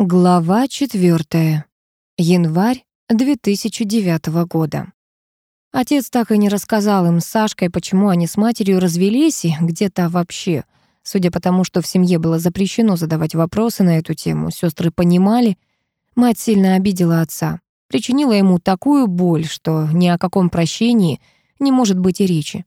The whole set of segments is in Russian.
Глава 4. Январь 2009 года. Отец так и не рассказал им с Сашкой, почему они с матерью развелись и где-то вообще. Судя по тому, что в семье было запрещено задавать вопросы на эту тему, сестры понимали, мать сильно обидела отца, причинила ему такую боль, что ни о каком прощении не может быть и речи.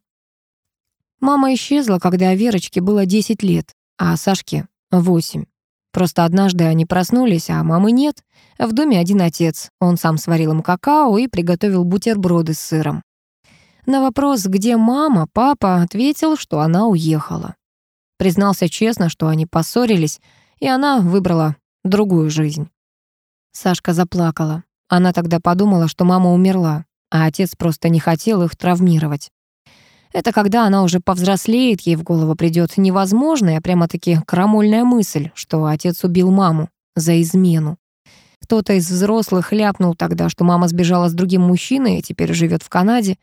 Мама исчезла, когда Верочке было 10 лет, а Сашке — 8. Просто однажды они проснулись, а мамы нет. В доме один отец. Он сам сварил им какао и приготовил бутерброды с сыром. На вопрос, где мама, папа ответил, что она уехала. Признался честно, что они поссорились, и она выбрала другую жизнь. Сашка заплакала. Она тогда подумала, что мама умерла, а отец просто не хотел их травмировать. Это когда она уже повзрослеет, ей в голову придет невозможная, прямо-таки крамольная мысль, что отец убил маму за измену. Кто-то из взрослых ляпнул тогда, что мама сбежала с другим мужчиной и теперь живет в Канаде.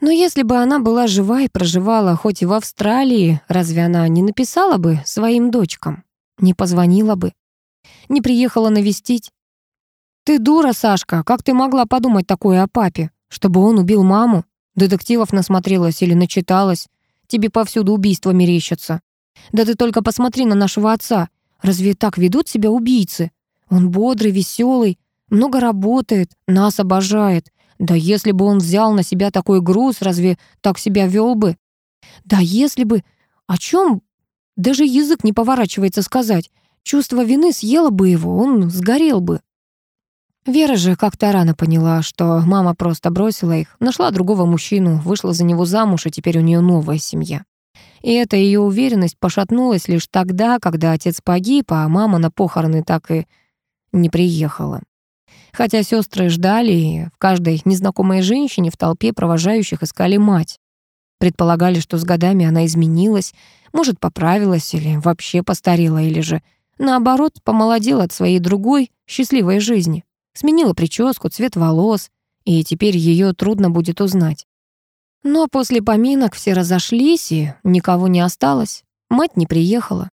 Но если бы она была жива и проживала хоть и в Австралии, разве она не написала бы своим дочкам? Не позвонила бы? Не приехала навестить? «Ты дура, Сашка! Как ты могла подумать такое о папе? Чтобы он убил маму?» Детективов насмотрелась или начиталась. Тебе повсюду убийства мерещатся. Да ты только посмотри на нашего отца. Разве так ведут себя убийцы? Он бодрый, веселый, много работает, нас обожает. Да если бы он взял на себя такой груз, разве так себя вел бы? Да если бы... О чем? Даже язык не поворачивается сказать. Чувство вины съело бы его, он сгорел бы. Вера же как-то рано поняла, что мама просто бросила их, нашла другого мужчину, вышла за него замуж, и теперь у нее новая семья. И эта ее уверенность пошатнулась лишь тогда, когда отец погиб, а мама на похороны так и не приехала. Хотя сестры ждали, и в каждой незнакомой женщине в толпе провожающих искали мать. Предполагали, что с годами она изменилась, может, поправилась или вообще постарела, или же, наоборот, помолодела от своей другой, счастливой жизни сменила прическу, цвет волос, и теперь ее трудно будет узнать. Но после поминок все разошлись, и никого не осталось. Мать не приехала.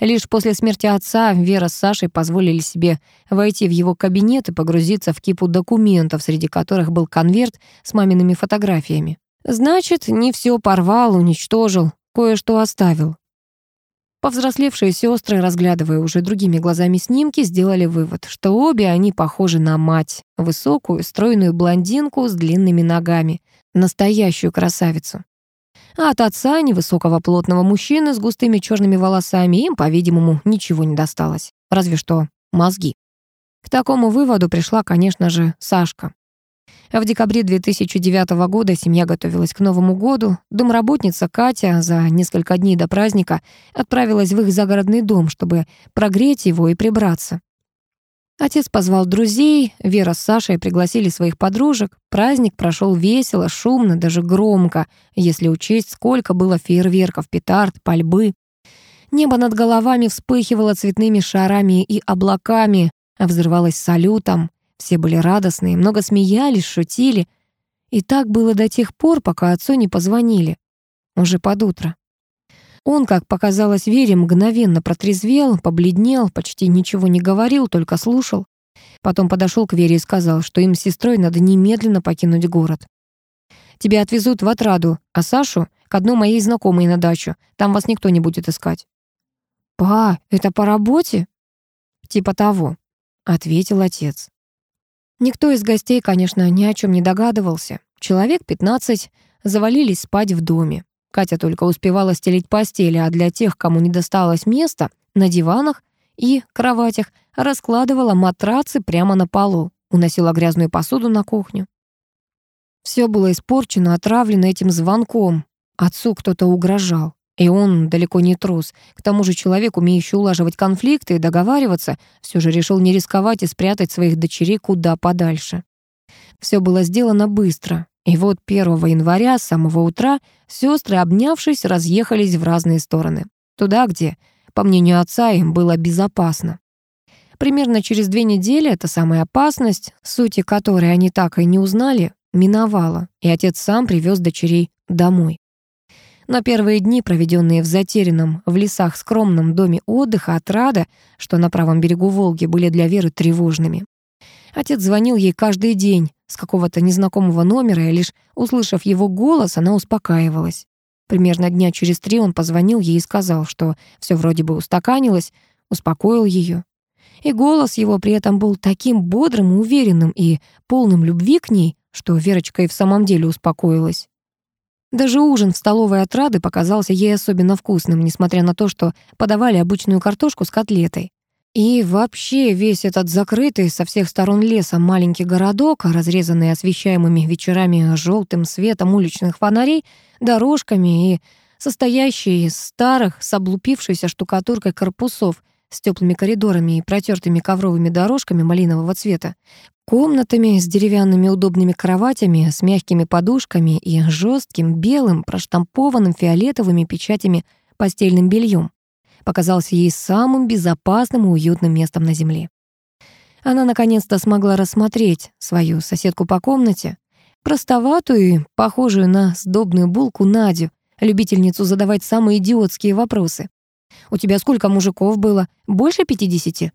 Лишь после смерти отца Вера с Сашей позволили себе войти в его кабинет и погрузиться в кипу документов, среди которых был конверт с мамиными фотографиями. Значит, не все порвал, уничтожил, кое-что оставил. Повзрослевшие сестры, разглядывая уже другими глазами снимки, сделали вывод, что обе они похожи на мать, высокую, стройную блондинку с длинными ногами, настоящую красавицу. А от отца, невысокого плотного мужчины с густыми черными волосами, им, по-видимому, ничего не досталось. Разве что мозги. К такому выводу пришла, конечно же, Сашка в декабре 2009 года семья готовилась к Новому году. Домработница Катя за несколько дней до праздника отправилась в их загородный дом, чтобы прогреть его и прибраться. Отец позвал друзей, Вера с Сашей пригласили своих подружек. Праздник прошел весело, шумно, даже громко, если учесть, сколько было фейерверков, петард, пальбы. Небо над головами вспыхивало цветными шарами и облаками, а взрывалось салютом. Все были радостные, много смеялись, шутили. И так было до тех пор, пока отцу не позвонили. Уже под утро. Он, как показалось Вере, мгновенно протрезвел, побледнел, почти ничего не говорил, только слушал. Потом подошел к Вере и сказал, что им с сестрой надо немедленно покинуть город. «Тебя отвезут в Отраду, а Сашу — к одной моей знакомой на дачу. Там вас никто не будет искать». «Па, это по работе?» «Типа того», — ответил отец. Никто из гостей, конечно, ни о чем не догадывался. Человек 15 завалились спать в доме. Катя только успевала стелить постели, а для тех, кому не досталось места, на диванах и кроватях раскладывала матрацы прямо на полу, уносила грязную посуду на кухню. Все было испорчено, отравлено этим звонком. Отцу кто-то угрожал. И он далеко не трус. К тому же человек, умеющий улаживать конфликты и договариваться, все же решил не рисковать и спрятать своих дочерей куда подальше. Все было сделано быстро. И вот 1 января с самого утра сестры, обнявшись, разъехались в разные стороны. Туда, где, по мнению отца, им было безопасно. Примерно через две недели эта самая опасность, сути которой они так и не узнали, миновала, и отец сам привез дочерей домой. Но первые дни, проведенные в затерянном в лесах скромном доме отдыха от Рада, что на правом берегу Волги, были для Веры тревожными. Отец звонил ей каждый день с какого-то незнакомого номера, и лишь услышав его голос, она успокаивалась. Примерно дня через три он позвонил ей и сказал, что все вроде бы устаканилось, успокоил ее. И голос его при этом был таким бодрым и уверенным и полным любви к ней, что Верочка и в самом деле успокоилась. Даже ужин в столовой отрады показался ей особенно вкусным, несмотря на то, что подавали обычную картошку с котлетой. И вообще весь этот закрытый со всех сторон леса маленький городок, разрезанный освещаемыми вечерами желтым светом уличных фонарей, дорожками и состоящий из старых с облупившейся штукатуркой корпусов, с теплыми коридорами и протертыми ковровыми дорожками малинового цвета, комнатами с деревянными удобными кроватями, с мягкими подушками и жестким белым, проштампованным фиолетовыми печатями постельным бельем, показался ей самым безопасным и уютным местом на земле. Она наконец-то смогла рассмотреть свою соседку по комнате, простоватую и похожую на сдобную булку Надю, любительницу задавать самые идиотские вопросы. «У тебя сколько мужиков было? Больше пятидесяти?»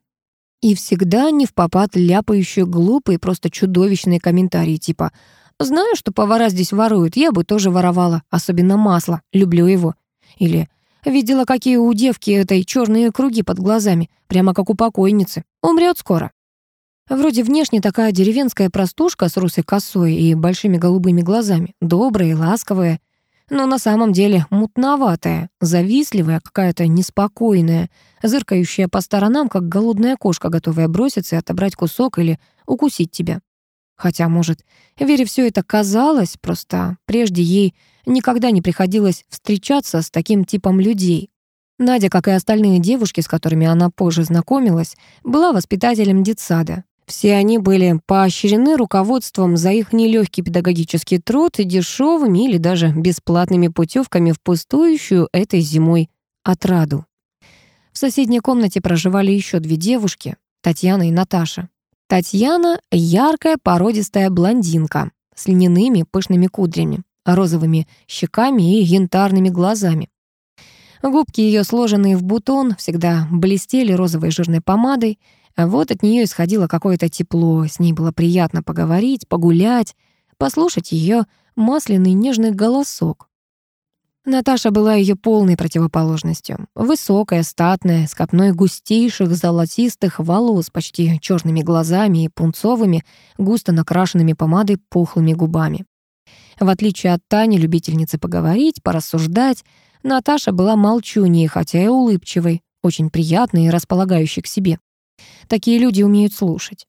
И всегда не в попад ляпающие глупые, просто чудовищные комментарии типа «Знаю, что повара здесь воруют, я бы тоже воровала, особенно масло, люблю его». Или «Видела, какие у девки этой черные круги под глазами, прямо как у покойницы, умрет скоро». Вроде внешне такая деревенская простушка с русой косой и большими голубыми глазами, добрая и ласковая, но на самом деле мутноватая, завистливая, какая-то неспокойная, зыркающая по сторонам, как голодная кошка, готовая броситься и отобрать кусок или укусить тебя. Хотя, может, Вере все это казалось, просто прежде ей никогда не приходилось встречаться с таким типом людей. Надя, как и остальные девушки, с которыми она позже знакомилась, была воспитателем детсада. Все они были поощрены руководством за их нелегкий педагогический труд и дешевыми или даже бесплатными путевками в пустующую этой зимой отраду. В соседней комнате проживали еще две девушки, Татьяна и Наташа. Татьяна — яркая породистая блондинка с льняными пышными кудрями, розовыми щеками и янтарными глазами. Губки ее, сложенные в бутон, всегда блестели розовой жирной помадой — а вот от нее исходило какое-то тепло, с ней было приятно поговорить, погулять, послушать ее масляный нежный голосок. Наташа была ее полной противоположностью. Высокая, статная, с копной густейших золотистых волос, почти черными глазами и пунцовыми, густо накрашенными помадой пухлыми губами. В отличие от Тани, любительницы поговорить, порассуждать, Наташа была молчуней, хотя и улыбчивой, очень приятной и располагающей к себе. Такие люди умеют слушать.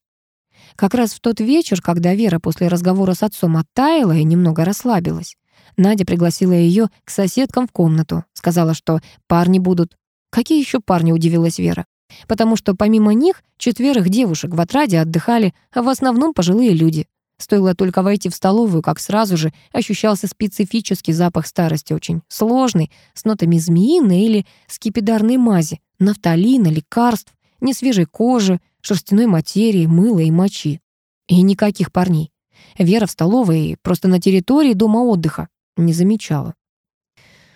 Как раз в тот вечер, когда Вера после разговора с отцом оттаяла и немного расслабилась, Надя пригласила ее к соседкам в комнату. Сказала, что парни будут. Какие еще парни, удивилась Вера. Потому что помимо них четверых девушек в отраде отдыхали в основном пожилые люди. Стоило только войти в столовую, как сразу же ощущался специфический запах старости, очень сложный, с нотами змеины или скипидарной мази, нафталина, лекарств несвежей кожи, шерстяной материи, мыла и мочи. И никаких парней. Вера в столовой просто на территории дома отдыха не замечала.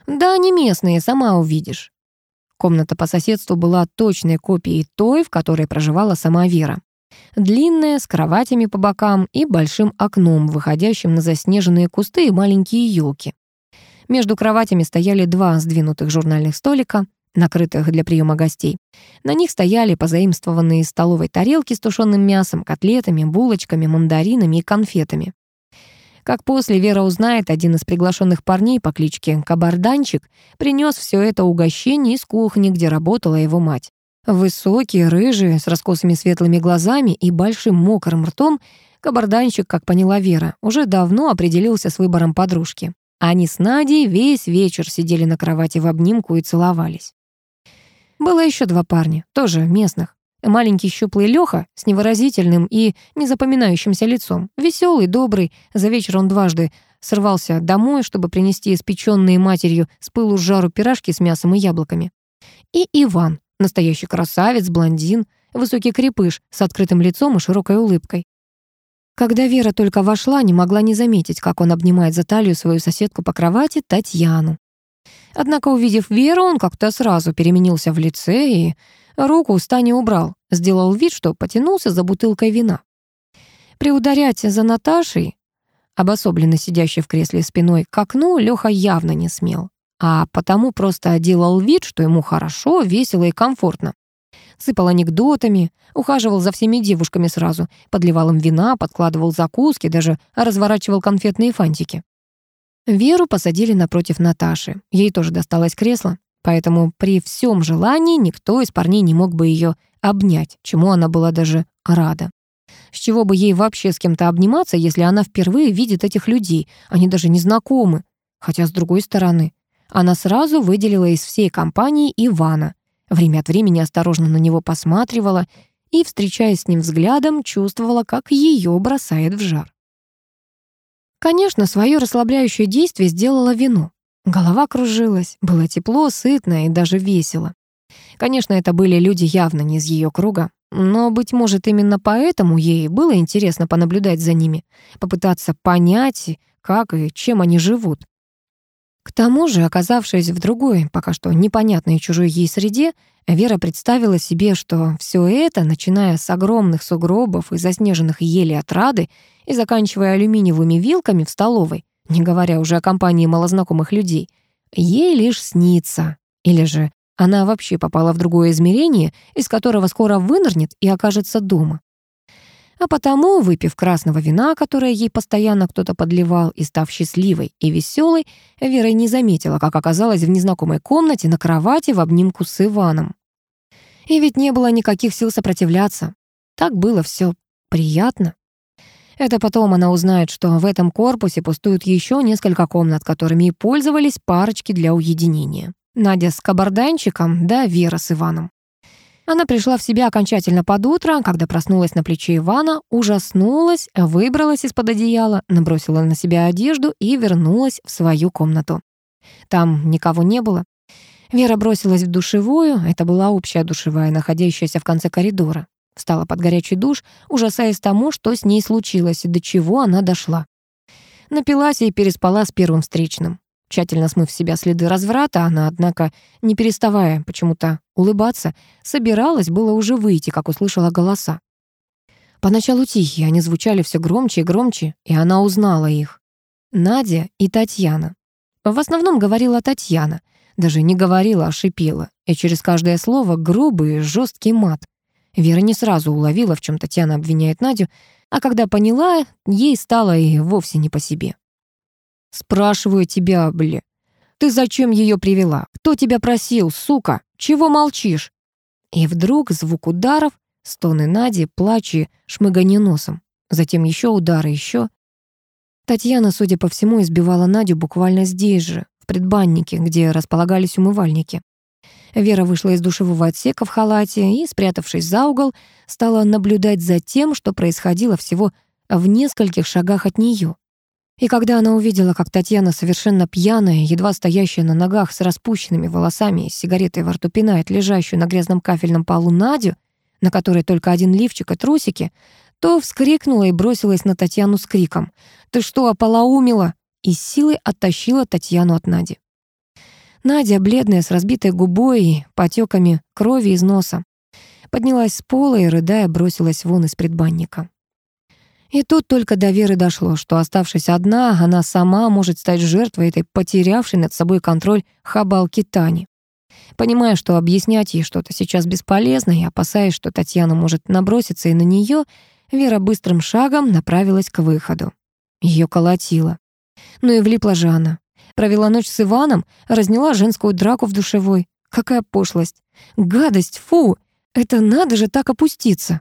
«Да, не местные, сама увидишь». Комната по соседству была точной копией той, в которой проживала сама Вера. Длинная, с кроватями по бокам и большим окном, выходящим на заснеженные кусты и маленькие елки. Между кроватями стояли два сдвинутых журнальных столика накрытых для приема гостей. На них стояли позаимствованные из столовой тарелки с тушеным мясом, котлетами, булочками, мандаринами и конфетами. Как после Вера узнает, один из приглашенных парней по кличке Кабарданчик принес все это угощение из кухни, где работала его мать. Высокий, рыжий, с раскосыми светлыми глазами и большим мокрым ртом, Кабарданчик, как поняла Вера, уже давно определился с выбором подружки. Они с Надей весь вечер сидели на кровати в обнимку и целовались. Было еще два парня, тоже местных. Маленький щуплый Леха с невыразительным и незапоминающимся лицом, веселый, добрый, за вечер он дважды сорвался домой, чтобы принести испеченные матерью с пылу с жару пирожки с мясом и яблоками. И Иван, настоящий красавец, блондин, высокий крепыш с открытым лицом и широкой улыбкой. Когда Вера только вошла, не могла не заметить, как он обнимает за талию свою соседку по кровати Татьяну. Однако, увидев Веру, он как-то сразу переменился в лице и руку Стани убрал, сделал вид, что потянулся за бутылкой вина. Приударять за Наташей, обособленно сидящей в кресле спиной к окну, Лёха явно не смел, а потому просто делал вид, что ему хорошо, весело и комфортно. Сыпал анекдотами, ухаживал за всеми девушками сразу, подливал им вина, подкладывал закуски, даже разворачивал конфетные фантики. Веру посадили напротив Наташи. Ей тоже досталось кресло, поэтому при всем желании никто из парней не мог бы ее обнять, чему она была даже рада. С чего бы ей вообще с кем-то обниматься, если она впервые видит этих людей, они даже не знакомы. Хотя, с другой стороны, она сразу выделила из всей компании Ивана. Время от времени осторожно на него посматривала и, встречаясь с ним взглядом, чувствовала, как ее бросает в жар. Конечно, свое расслабляющее действие сделало вино. Голова кружилась, было тепло, сытно и даже весело. Конечно, это были люди явно не из ее круга, но, быть может, именно поэтому ей было интересно понаблюдать за ними, попытаться понять, как и чем они живут. К тому же, оказавшись в другой, пока что непонятной чужой ей среде, а Вера представила себе, что все это, начиная с огромных сугробов и заснеженных елей отрады, и заканчивая алюминиевыми вилками в столовой, не говоря уже о компании малознакомых людей, ей лишь снится. Или же она вообще попала в другое измерение, из которого скоро вынырнет и окажется дома. А потому, выпив красного вина, которое ей постоянно кто-то подливал, и став счастливой и веселой, Вера не заметила, как оказалась в незнакомой комнате на кровати в обнимку с Иваном. И ведь не было никаких сил сопротивляться. Так было все приятно. Это потом она узнает, что в этом корпусе пустуют еще несколько комнат, которыми и пользовались парочки для уединения. Надя с кабарданчиком, да Вера с Иваном. Она пришла в себя окончательно под утро, когда проснулась на плече Ивана, ужаснулась, выбралась из-под одеяла, набросила на себя одежду и вернулась в свою комнату. Там никого не было. Вера бросилась в душевую, это была общая душевая, находящаяся в конце коридора. Встала под горячий душ, ужасаясь тому, что с ней случилось и до чего она дошла. Напилась и переспала с первым встречным. Тщательно смыв с себя следы разврата, она, однако, не переставая почему-то улыбаться, собиралась было уже выйти, как услышала голоса. Поначалу тихие, они звучали все громче и громче, и она узнала их. Надя и Татьяна. В основном говорила Татьяна, Даже не говорила, а шипела. И через каждое слово грубый, жесткий мат. Вера не сразу уловила, в чем Татьяна обвиняет Надю, а когда поняла, ей стало и вовсе не по себе. «Спрашиваю тебя, бля, ты зачем ее привела? Кто тебя просил, сука? Чего молчишь?» И вдруг звук ударов, стоны Нади, плачи, шмыганье носом. Затем еще удары, еще. Татьяна, судя по всему, избивала Надю буквально здесь же, предбаннике, где располагались умывальники. Вера вышла из душевого отсека в халате и, спрятавшись за угол, стала наблюдать за тем, что происходило всего в нескольких шагах от нее. И когда она увидела, как Татьяна, совершенно пьяная, едва стоящая на ногах с распущенными волосами и сигаретой во рту пинает лежащую на грязном кафельном полу Надю, на которой только один лифчик и трусики, то вскрикнула и бросилась на Татьяну с криком. «Ты что, ополоумила? и силой оттащила Татьяну от Нади. Надя, бледная, с разбитой губой и потеками крови из носа, поднялась с пола и, рыдая, бросилась вон из предбанника. И тут только до Веры дошло, что, оставшись одна, она сама может стать жертвой этой потерявшей над собой контроль хабалки Тани. Понимая, что объяснять ей что-то сейчас бесполезно и опасаясь, что Татьяна может наброситься и на нее, Вера быстрым шагом направилась к выходу. Ее колотило но ну и влипла же она. Провела ночь с Иваном, разняла женскую драку в душевой. Какая пошлость! Гадость, фу! Это надо же так опуститься!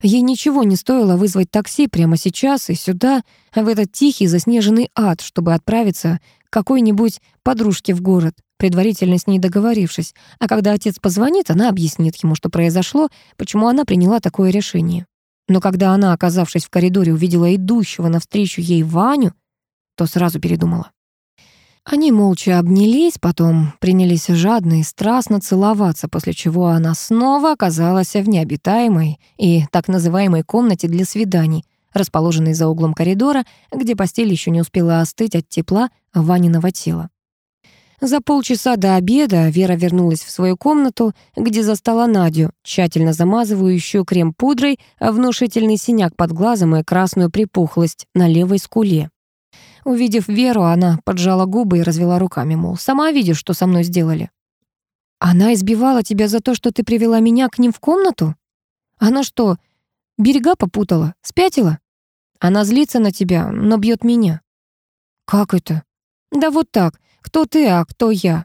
Ей ничего не стоило вызвать такси прямо сейчас и сюда, в этот тихий заснеженный ад, чтобы отправиться к какой-нибудь подружке в город, предварительно с ней договорившись. А когда отец позвонит, она объяснит ему, что произошло, почему она приняла такое решение. Но когда она, оказавшись в коридоре, увидела идущего навстречу ей Ваню, то сразу передумала. Они молча обнялись, потом принялись жадно и страстно целоваться, после чего она снова оказалась в необитаемой и так называемой комнате для свиданий, расположенной за углом коридора, где постель еще не успела остыть от тепла Ваниного тела. За полчаса до обеда Вера вернулась в свою комнату, где застала Надю, тщательно замазывающую крем-пудрой внушительный синяк под глазом и красную припухлость на левой скуле. Увидев Веру, она поджала губы и развела руками, мол, сама видишь, что со мной сделали. Она избивала тебя за то, что ты привела меня к ним в комнату? Она что, берега попутала, спятила? Она злится на тебя, но бьет меня. Как это? Да вот так. Кто ты, а кто я?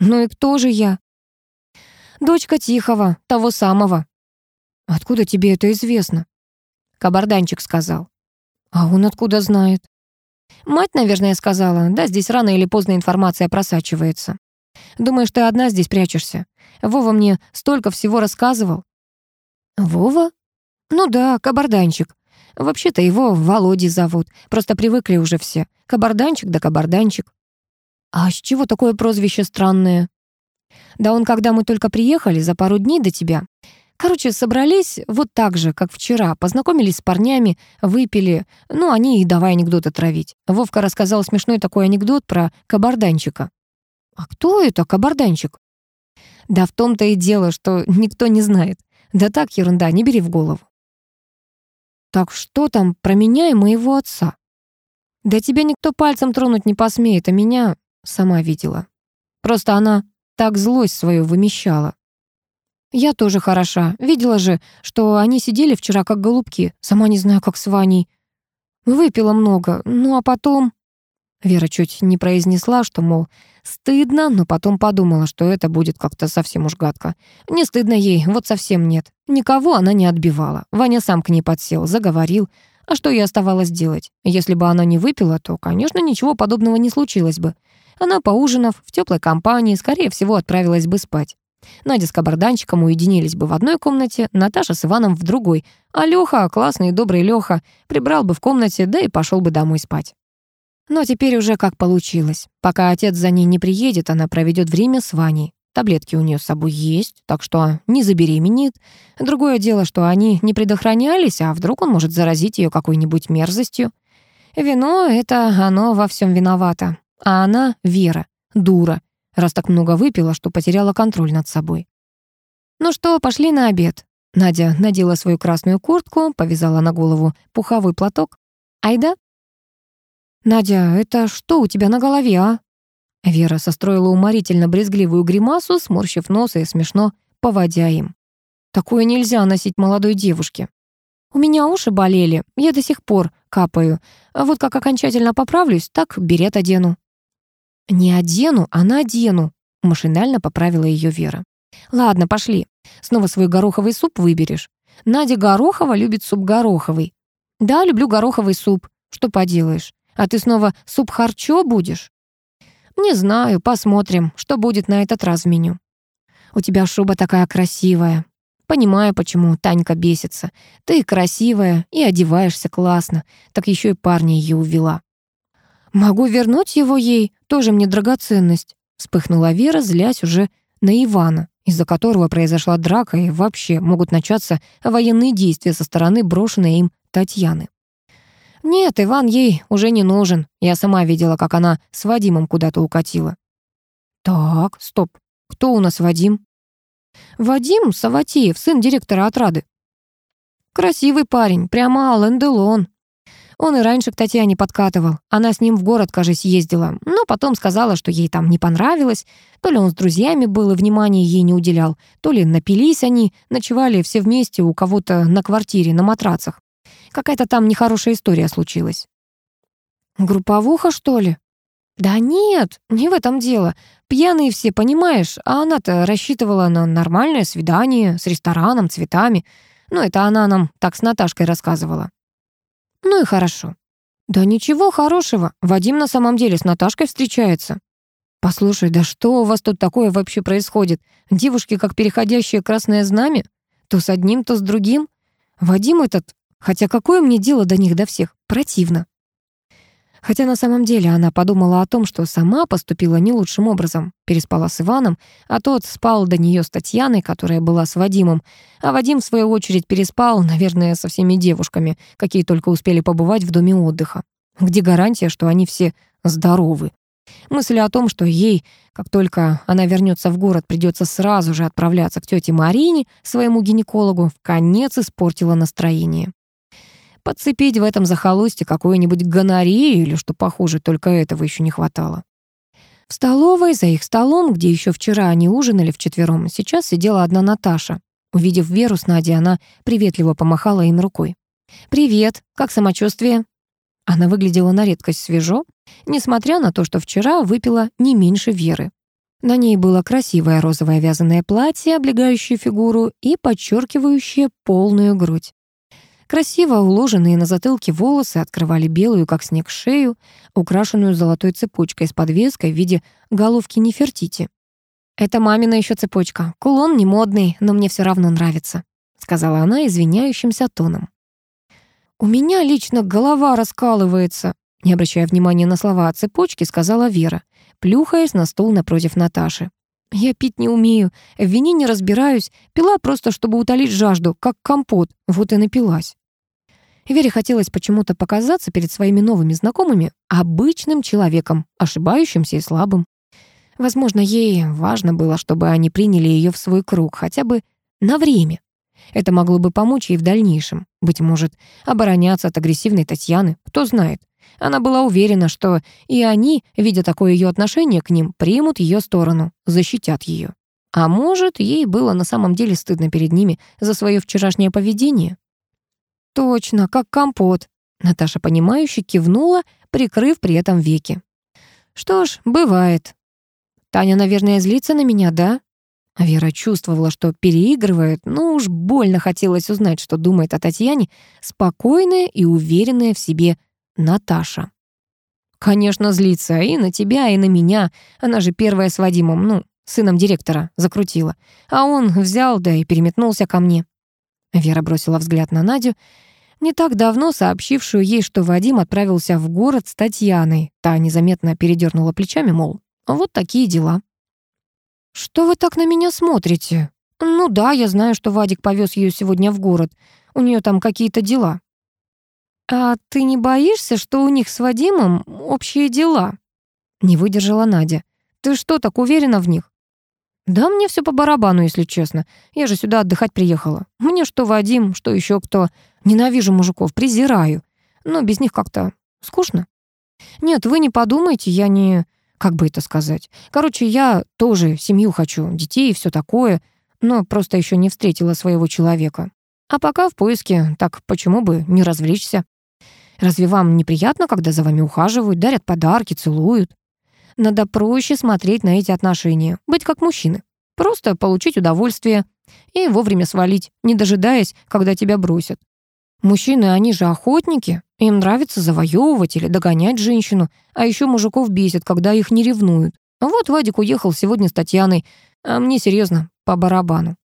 Ну и кто же я? Дочка Тихого, того самого. Откуда тебе это известно? Кабарданчик сказал. А он откуда знает? Мать, наверное, сказала, да, здесь рано или поздно информация просачивается. Думаешь, ты одна здесь прячешься? Вова мне столько всего рассказывал. Вова? Ну да, кабарданчик. Вообще-то его Володей зовут. Просто привыкли уже все. Кабарданчик да кабарданчик. А с чего такое прозвище странное? Да он, когда мы только приехали, за пару дней до тебя, Короче, собрались вот так же, как вчера, познакомились с парнями, выпили, ну, они и давай анекдоты травить. Вовка рассказал смешной такой анекдот про кабарданчика. А кто это кабарданчик? Да в том-то и дело, что никто не знает. Да так, ерунда, не бери в голову. Так что там про меня и моего отца? Да тебя никто пальцем тронуть не посмеет, а меня сама видела. Просто она так злость свою вымещала. Я тоже хороша. Видела же, что они сидели вчера как голубки. Сама не знаю, как с Ваней. Выпила много. Ну а потом... Вера чуть не произнесла, что, мол, стыдно, но потом подумала, что это будет как-то совсем уж гадко. Не стыдно ей, вот совсем нет. Никого она не отбивала. Ваня сам к ней подсел, заговорил. А что ей оставалось делать? Если бы она не выпила, то, конечно, ничего подобного не случилось бы. Она, поужинав в теплой компании, скорее всего, отправилась бы спать. Надя с Кабарданчиком уединились бы в одной комнате, Наташа с Иваном в другой, а Лёха, классный и добрый Лёха, прибрал бы в комнате, да и пошёл бы домой спать. Но теперь уже как получилось. Пока отец за ней не приедет, она проведёт время с Ваней. Таблетки у неё с собой есть, так что не забеременеет. Другое дело, что они не предохранялись, а вдруг он может заразить её какой-нибудь мерзостью. Вино — это оно во всем виновато. А она — Вера, дура, раз так много выпила, что потеряла контроль над собой. «Ну что, пошли на обед». Надя надела свою красную куртку, повязала на голову пуховый платок. «Айда?» «Надя, это что у тебя на голове, а?» Вера состроила уморительно брезгливую гримасу, сморщив нос и смешно поводя им. «Такое нельзя носить молодой девушке. У меня уши болели, я до сих пор капаю. А вот как окончательно поправлюсь, так берет одену». «Не одену, а надену», — машинально поправила ее Вера. «Ладно, пошли. Снова свой гороховый суп выберешь. Надя Горохова любит суп гороховый. Да, люблю гороховый суп. Что поделаешь? А ты снова суп-харчо будешь?» «Не знаю, посмотрим, что будет на этот раз в меню». «У тебя шуба такая красивая». «Понимаю, почему Танька бесится. Ты красивая и одеваешься классно. Так еще и парня ее увела». «Могу вернуть его ей, тоже мне драгоценность», вспыхнула Вера, злясь уже на Ивана, из-за которого произошла драка и вообще могут начаться военные действия со стороны брошенной им Татьяны. «Нет, Иван ей уже не нужен. Я сама видела, как она с Вадимом куда-то укатила». «Так, стоп. Кто у нас Вадим?» «Вадим Саватеев, сын директора отрады». «Красивый парень, прямо Аллен Делон. Он и раньше к Татьяне подкатывал. Она с ним в город, кажется, ездила. Но потом сказала, что ей там не понравилось. То ли он с друзьями был и внимания ей не уделял, то ли напились они, ночевали все вместе у кого-то на квартире, на матрацах. Какая-то там нехорошая история случилась. «Групповуха, что ли?» «Да нет, не в этом дело. Пьяные все, понимаешь, а она-то рассчитывала на нормальное свидание с рестораном, цветами. Ну, это она нам так с Наташкой рассказывала». Ну и хорошо. Да ничего хорошего. Вадим на самом деле с Наташкой встречается. Послушай, да что у вас тут такое вообще происходит? Девушки, как переходящее красное знамя? То с одним, то с другим? Вадим этот... Хотя какое мне дело до них, до всех? Противно. Хотя на самом деле она подумала о том, что сама поступила не лучшим образом, переспала с Иваном, а тот спал до нее с Татьяной, которая была с Вадимом, а Вадим, в свою очередь, переспал, наверное, со всеми девушками, какие только успели побывать в доме отдыха. Где гарантия, что они все здоровы? Мысль о том, что ей, как только она вернется в город, придется сразу же отправляться к тете Марине, своему гинекологу, в конец испортила настроение. Подцепить в этом захолустье какую-нибудь гонорею или что похуже, только этого еще не хватало. В столовой, за их столом, где еще вчера они ужинали вчетвером, сейчас сидела одна Наташа. Увидев Веру с Надей, она приветливо помахала им рукой. «Привет, как самочувствие?» Она выглядела на редкость свежо, несмотря на то, что вчера выпила не меньше Веры. На ней было красивое розовое вязаное платье, облегающее фигуру и подчеркивающее полную грудь. Красиво уложенные на затылке волосы открывали белую, как снег, шею, украшенную золотой цепочкой с подвеской в виде головки Нефертити. «Это мамина еще цепочка. Кулон не модный, но мне все равно нравится», — сказала она извиняющимся тоном. «У меня лично голова раскалывается», — не обращая внимания на слова о цепочке, сказала Вера, плюхаясь на стол напротив Наташи. Я пить не умею, в вине не разбираюсь. Пила просто, чтобы утолить жажду, как компот. Вот и напилась. Вере хотелось почему-то показаться перед своими новыми знакомыми обычным человеком, ошибающимся и слабым. Возможно, ей важно было, чтобы они приняли ее в свой круг, хотя бы на время. Это могло бы помочь ей в дальнейшем. Быть может, обороняться от агрессивной Татьяны, кто знает. Она была уверена, что и они, видя такое ее отношение к ним, примут ее сторону, защитят ее. А может, ей было на самом деле стыдно перед ними за свое вчерашнее поведение? «Точно, как компот», — Наташа, понимающе кивнула, прикрыв при этом веки. «Что ж, бывает. Таня, наверное, злится на меня, да?» Вера чувствовала, что переигрывает, но уж больно хотелось узнать, что думает о Татьяне, спокойная и уверенная в себе Наташа. Конечно, злится и на тебя, и на меня. Она же первая с Вадимом, ну, сыном директора, закрутила. А он взял, да и переметнулся ко мне. Вера бросила взгляд на Надю, не так давно сообщившую ей, что Вадим отправился в город с Татьяной. Та незаметно передернула плечами, мол, вот такие дела. «Что вы так на меня смотрите?» «Ну да, я знаю, что Вадик повез ее сегодня в город. У нее там какие-то дела. «А ты не боишься, что у них с Вадимом общие дела?» Не выдержала Надя. «Ты что, так уверена в них?» «Да мне все по барабану, если честно. Я же сюда отдыхать приехала. Мне что Вадим, что еще кто. Ненавижу мужиков, презираю. Но без них как-то скучно». «Нет, вы не подумайте, я не... Как бы это сказать? Короче, я тоже семью хочу, детей и все такое, но просто еще не встретила своего человека. А пока в поиске, так почему бы не развлечься?» Разве вам неприятно, когда за вами ухаживают, дарят подарки, целуют? Надо проще смотреть на эти отношения, быть как мужчины. Просто получить удовольствие и вовремя свалить, не дожидаясь, когда тебя бросят. Мужчины, они же охотники. Им нравится завоевывать или догонять женщину. А еще мужиков бесит, когда их не ревнуют. Вот Вадик уехал сегодня с Татьяной, а мне серьезно, по барабану.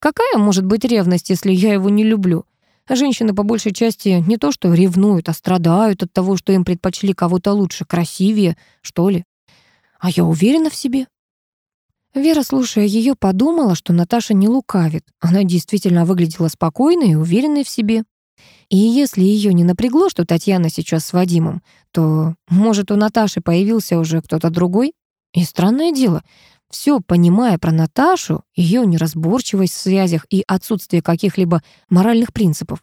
Какая может быть ревность, если я его не люблю? А женщины по большей части не то что ревнуют, а страдают от того, что им предпочли кого-то лучше, красивее, что ли. А я уверена в себе. Вера, слушая ее, подумала, что Наташа не лукавит. Она действительно выглядела спокойной и уверенной в себе. И если ее не напрягло, что Татьяна сейчас с Вадимом, то, может, у Наташи появился уже кто-то другой? И странное дело, все понимая про Наташу, ее неразборчивость в связях и отсутствие каких-либо моральных принципов,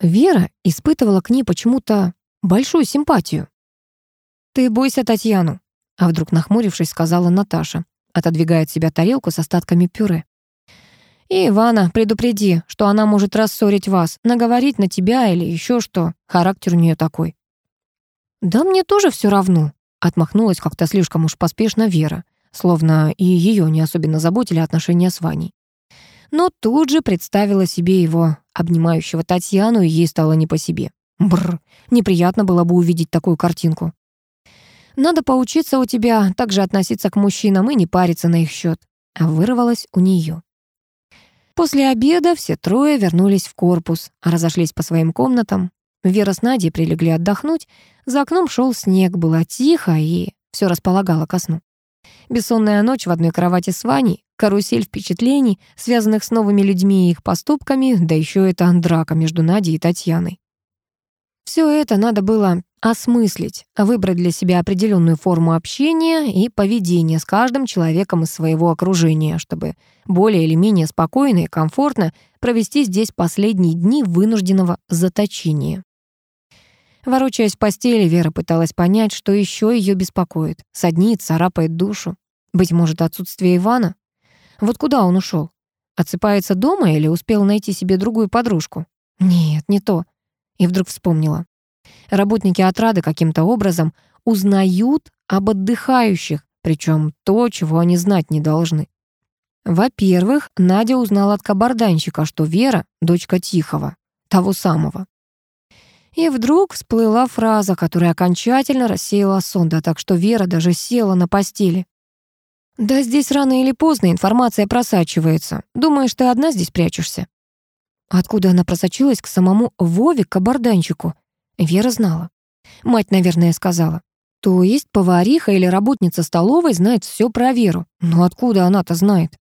Вера испытывала к ней почему-то большую симпатию. «Ты бойся Татьяну», — а вдруг нахмурившись, сказала Наташа, отодвигая от себя тарелку с остатками пюре. «И Ивана предупреди, что она может рассорить вас, наговорить на тебя или еще что. Характер у нее такой». «Да мне тоже все равно», — отмахнулась как-то слишком уж поспешно Вера словно и ее не особенно заботили отношения с Ваней. Но тут же представила себе его, обнимающего Татьяну, и ей стало не по себе. Бррр, неприятно было бы увидеть такую картинку. Надо поучиться у тебя также относиться к мужчинам и не париться на их счет. вырвалась у нее. После обеда все трое вернулись в корпус, разошлись по своим комнатам. Вера с Надей прилегли отдохнуть. За окном шел снег, было тихо и все располагало ко сну. Бессонная ночь в одной кровати с Ваней, карусель впечатлений, связанных с новыми людьми и их поступками, да еще это драка между Надей и Татьяной. Все это надо было осмыслить, выбрать для себя определенную форму общения и поведения с каждым человеком из своего окружения, чтобы более или менее спокойно и комфортно провести здесь последние дни вынужденного заточения. Ворочаясь в постели, Вера пыталась понять, что еще ее беспокоит. Соднит, царапает душу. Быть может, отсутствие Ивана? Вот куда он ушел? Отсыпается дома или успел найти себе другую подружку? Нет, не то. И вдруг вспомнила. Работники отрады каким-то образом узнают об отдыхающих, причем то, чего они знать не должны. Во-первых, Надя узнала от кабарданщика, что Вера — дочка Тихого, того самого и вдруг всплыла фраза, которая окончательно рассеяла сонда, так что Вера даже села на постели. «Да здесь рано или поздно информация просачивается. Думаешь, ты одна здесь прячешься?» Откуда она просочилась к самому Вове Кабарданчику? Вера знала. Мать, наверное, сказала. То есть повариха или работница столовой знает все про Веру. Но ну откуда она-то знает?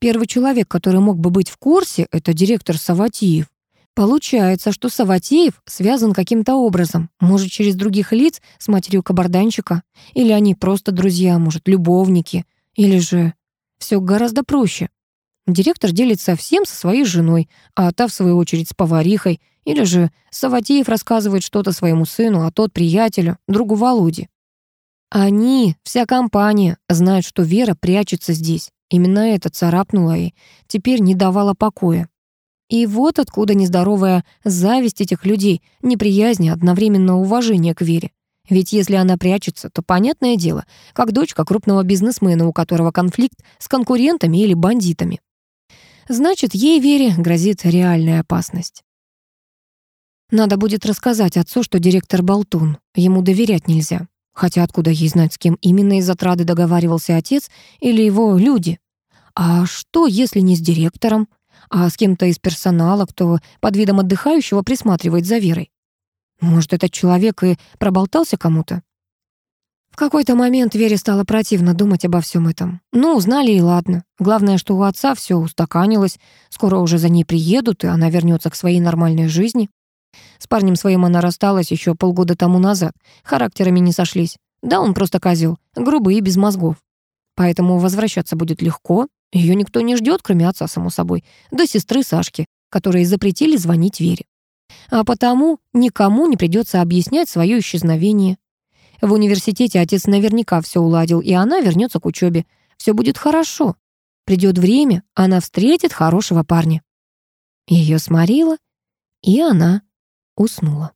Первый человек, который мог бы быть в курсе, это директор Саватиев. Получается, что Саватеев связан каким-то образом, может, через других лиц с матерью Кабарданчика, или они просто друзья, может, любовники, или же... Все гораздо проще. Директор делится всем со своей женой, а та, в свою очередь, с поварихой, или же Саватеев рассказывает что-то своему сыну, а тот приятелю, другу Володе. Они, вся компания, знают, что Вера прячется здесь. Именно это царапнуло ей, теперь не давало покоя. И вот откуда нездоровая зависть этих людей, неприязнь и одновременно уважение к Вере. Ведь если она прячется, то, понятное дело, как дочка крупного бизнесмена, у которого конфликт с конкурентами или бандитами. Значит, ей, Вере, грозит реальная опасность. Надо будет рассказать отцу, что директор болтун, ему доверять нельзя. Хотя откуда ей знать, с кем именно из отрады договаривался отец или его люди? А что, если не с директором? а с кем-то из персонала, кто под видом отдыхающего присматривает за Верой. Может, этот человек и проболтался кому-то? В какой-то момент Вере стало противно думать обо всем этом. Ну, узнали и ладно. Главное, что у отца все устаканилось, скоро уже за ней приедут, и она вернется к своей нормальной жизни. С парнем своим она рассталась еще полгода тому назад. Характерами не сошлись. Да, он просто козел, грубый и без мозгов. Поэтому возвращаться будет легко, Ее никто не ждет, кроме отца, само собой, до сестры Сашки, которые запретили звонить Вере. А потому никому не придется объяснять свое исчезновение. В университете отец наверняка все уладил, и она вернется к учебе. Все будет хорошо. Придет время, она встретит хорошего парня. Ее сморило, и она уснула.